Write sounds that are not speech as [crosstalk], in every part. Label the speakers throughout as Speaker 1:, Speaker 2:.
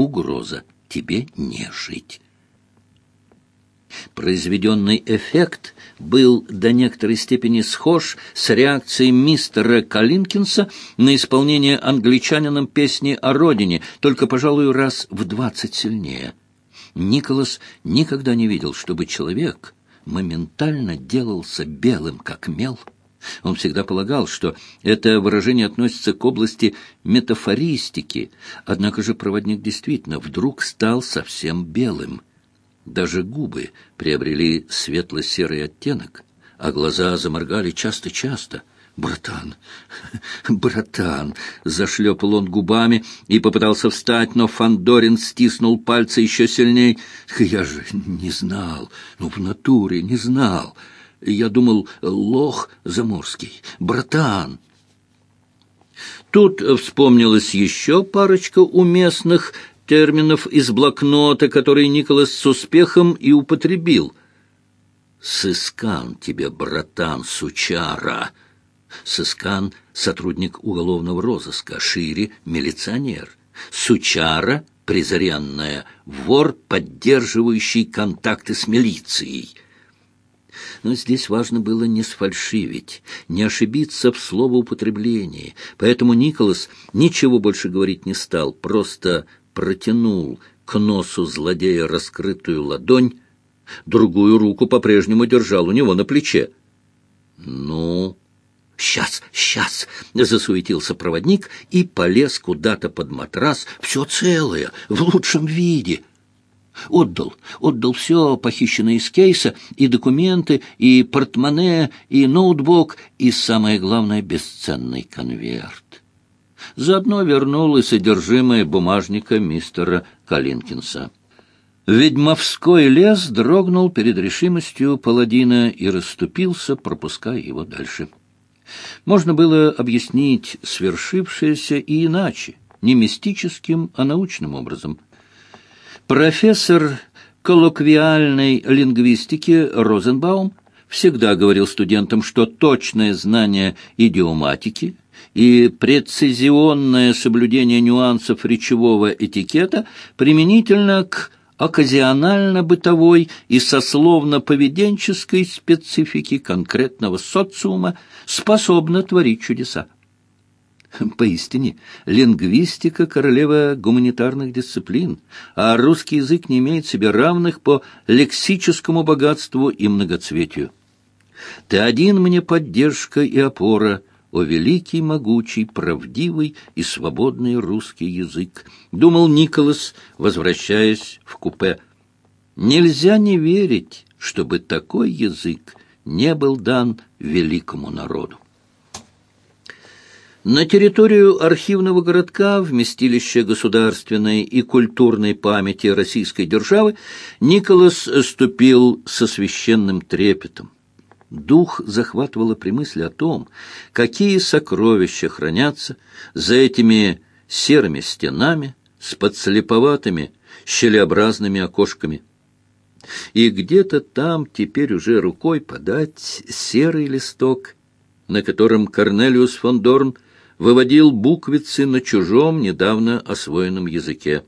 Speaker 1: угроза тебе не жить. Произведенный эффект был до некоторой степени схож с реакцией мистера Калинкинса на исполнение англичанином песни о родине, только, пожалуй, раз в двадцать сильнее. Николас никогда не видел, чтобы человек моментально делался белым, как мел. Он всегда полагал, что это выражение относится к области метафористики, однако же проводник действительно вдруг стал совсем белым. Даже губы приобрели светло-серый оттенок, а глаза заморгали часто-часто. «Братан! [laughs] Братан!» — зашлепал он губами и попытался встать, но Фандорин стиснул пальцы еще сильней. «Я же не знал, ну, в натуре не знал. Я думал, лох заморский. Братан!» Тут вспомнилась еще парочка уместных терминов из блокнота, который Николас с успехом и употребил. «Сыскан тебе, братан, сучара!» Сыскан — сотрудник уголовного розыска, шире — милиционер. Сучара — презренная, вор, поддерживающий контакты с милицией. Но здесь важно было не сфальшивить, не ошибиться в словоупотреблении, поэтому Николас ничего больше говорить не стал, просто протянул к носу злодея раскрытую ладонь, другую руку по-прежнему держал у него на плече. «Ну, сейчас, сейчас!» — засуетился проводник и полез куда-то под матрас, все целое, в лучшем виде. Отдал, отдал все похищенное из кейса, и документы, и портмоне, и ноутбук, и, самое главное, бесценный конверт. Заодно вернул и содержимое бумажника мистера Калинкинса. Ведьмовской лес дрогнул перед решимостью паладина и расступился, пропуская его дальше. Можно было объяснить свершившееся и иначе, не мистическим, а научным образом. Профессор коллоквиальной лингвистики Розенбаум всегда говорил студентам, что точное знание идиоматики и прецизионное соблюдение нюансов речевого этикета применительно к оказионально-бытовой и сословно-поведенческой специфике конкретного социума способно творить чудеса. [laughs] Поистине, лингвистика — королева гуманитарных дисциплин, а русский язык не имеет себе равных по лексическому богатству и многоцветию. Ты один мне поддержка и опора — о великий, могучий, правдивый и свободный русский язык, думал Николас, возвращаясь в купе. Нельзя не верить, чтобы такой язык не был дан великому народу. На территорию архивного городка, вместилища государственной и культурной памяти Российской державы, Николас ступил со священным трепетом. Дух захватывало при мысли о том, какие сокровища хранятся за этими серыми стенами с подслеповатыми щелеобразными окошками. И где-то там теперь уже рукой подать серый листок, на котором Корнелиус фон Дорн выводил буквицы на чужом, недавно освоенном языке.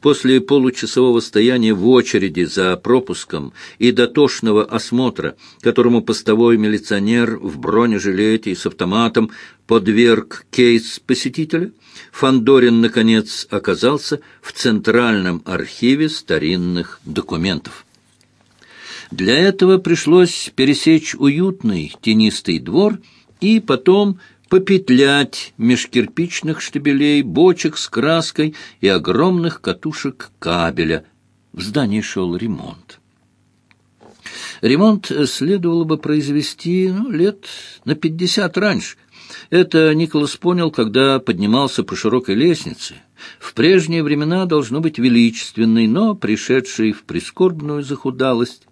Speaker 1: После получасового стояния в очереди за пропуском и дотошного осмотра, которому постовой милиционер в бронежилете и с автоматом подверг кейс посетителя, Фандорин наконец, оказался в Центральном архиве старинных документов. Для этого пришлось пересечь уютный тенистый двор и потом попетлять меж кирпичных штабелей, бочек с краской и огромных катушек кабеля. В здании шел ремонт. Ремонт следовало бы произвести ну, лет на пятьдесят раньше. Это Николас понял, когда поднимался по широкой лестнице. В прежние времена должно быть величественный, но пришедший в прискорбную захудалость.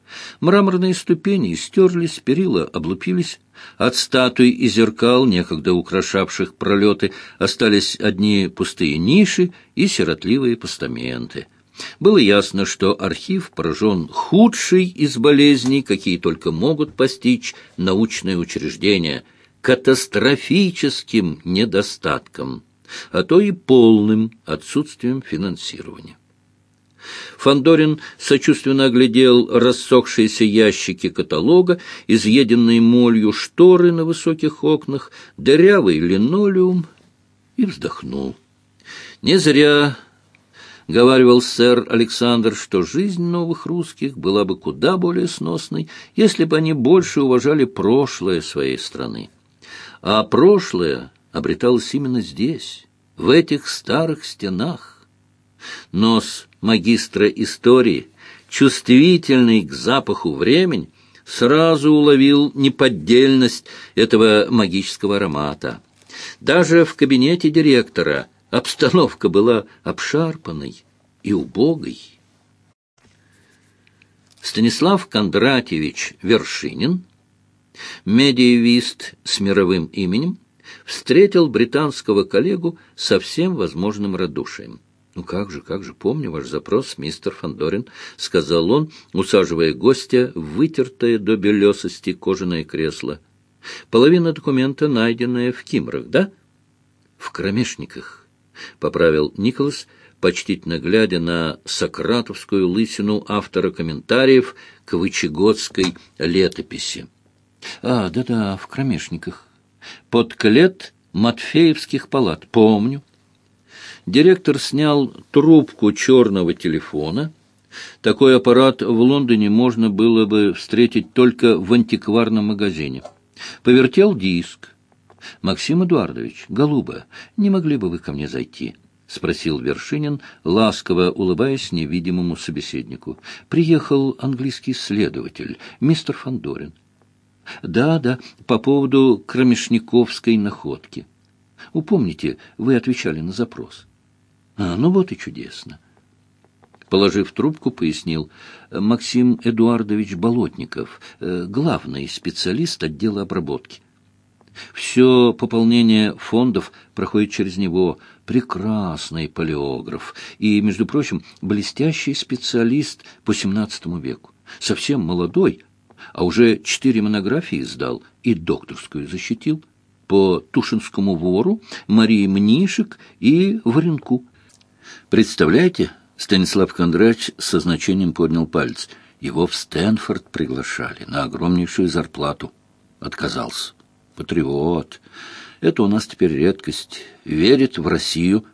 Speaker 1: Мраморные ступени стерлись, перила облупились. От статуй и зеркал, некогда украшавших пролеты, остались одни пустые ниши и сиротливые постаменты. Было ясно, что архив поражен худшей из болезней, какие только могут постичь научные учреждения, катастрофическим недостатком. а то и полным отсутствием финансирования. Фандорин сочувственно оглядел рассохшиеся ящики каталога, изъеденные молью шторы на высоких окнах, дырявый линолеум и вздохнул. Не зря — говаривал сэр Александр, что жизнь новых русских была бы куда более сносной, если бы они больше уважали прошлое своей страны. А прошлое обреталось именно здесь, в этих старых стенах. Нос магистра истории, чувствительный к запаху времени, сразу уловил неподдельность этого магического аромата. Даже в кабинете директора обстановка была обшарпанной и убогой. Станислав Кондратьевич Вершинин, медиевист с мировым именем, встретил британского коллегу со всем возможным радушием. «Ну как же, как же, помню ваш запрос, мистер Фандорин», — сказал он, усаживая гостя в вытертое до белесости кожаное кресло. «Половина документа, найденная в Кимрах, да?» «В Кромешниках», — поправил Николас, почтительно глядя на сократовскую лысину автора комментариев к вычегодской летописи. «А, да-да, в Кромешниках. Под клет Матфеевских палат, помню». Директор снял трубку черного телефона. Такой аппарат в Лондоне можно было бы встретить только в антикварном магазине. Повертел диск. «Максим Эдуардович, голуба, не могли бы вы ко мне зайти?» — спросил Вершинин, ласково улыбаясь невидимому собеседнику. «Приехал английский следователь, мистер Фандорин. «Да, да, по поводу Кромешниковской находки. Упомните, вы отвечали на запрос». А, ну вот и чудесно. Положив трубку, пояснил Максим Эдуардович Болотников, э, главный специалист отдела обработки. Все пополнение фондов проходит через него. Прекрасный палеограф и, между прочим, блестящий специалист по XVII веку. Совсем молодой, а уже четыре монографии издал и докторскую защитил по Тушинскому вору, Марии Мнишек и Варенку. Представляете, Станислав Кондрач со значением поднял палец. Его в Стэнфорд приглашали на огромнейшую зарплату. Отказался. Патриот. Это у нас теперь редкость. Верит в Россию.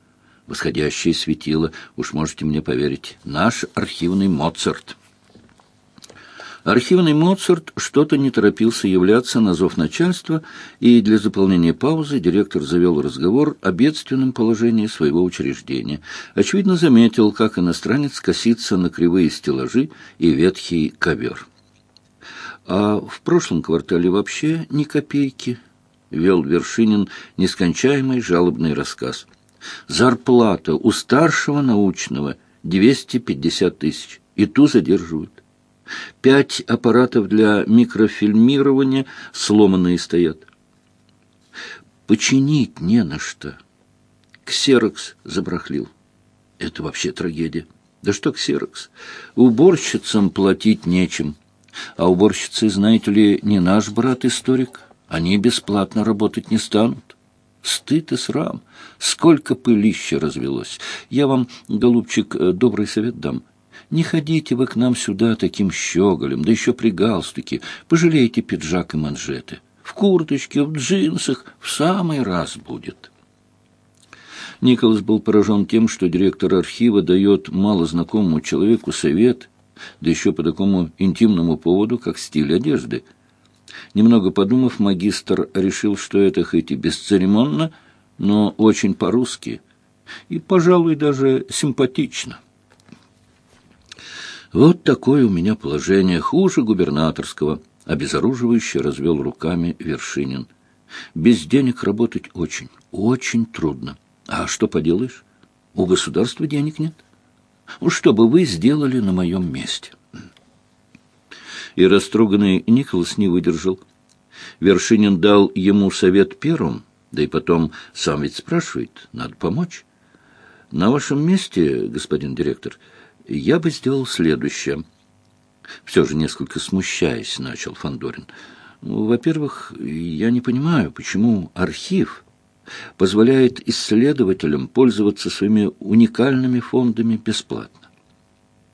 Speaker 1: Восходящее светило. Уж можете мне поверить. Наш архивный Моцарт. Архивный Моцарт что-то не торопился являться на зов начальства, и для заполнения паузы директор завел разговор о бедственном положении своего учреждения. Очевидно, заметил, как иностранец косится на кривые стеллажи и ветхий ковер. «А в прошлом квартале вообще ни копейки», — вел Вершинин нескончаемый жалобный рассказ. «Зарплата у старшего научного — 250 тысяч, и ту задерживают. Пять аппаратов для микрофильмирования сломанные стоят. Починить не на что. Ксерокс забрахлил. Это вообще трагедия. Да что ксерокс? Уборщицам платить нечем. А уборщицы, знаете ли, не наш брат-историк. Они бесплатно работать не станут. Стыд и срам. Сколько пылища развелось. Я вам, голубчик, добрый совет дам. Не ходите вы к нам сюда таким щеголем, да еще при галстуке. Пожалейте пиджак и манжеты. В курточке, в джинсах в самый раз будет». Николас был поражен тем, что директор архива дает малознакомому человеку совет, да еще по такому интимному поводу, как стиль одежды. Немного подумав, магистр решил, что это хоть и бесцеремонно, но очень по-русски и, пожалуй, даже симпатично. Вот такое у меня положение, хуже губернаторского, обезоруживающе развел руками Вершинин. Без денег работать очень, очень трудно. А что поделаешь? У государства денег нет. Ну, что бы вы сделали на моем месте? И растроганный Николас не выдержал. Вершинин дал ему совет первым, да и потом сам ведь спрашивает, надо помочь. На вашем месте, господин директор, — я бы сделал следующее. Все же несколько смущаясь, начал Фандорин. Во-первых, я не понимаю, почему архив позволяет исследователям пользоваться своими уникальными фондами бесплатно.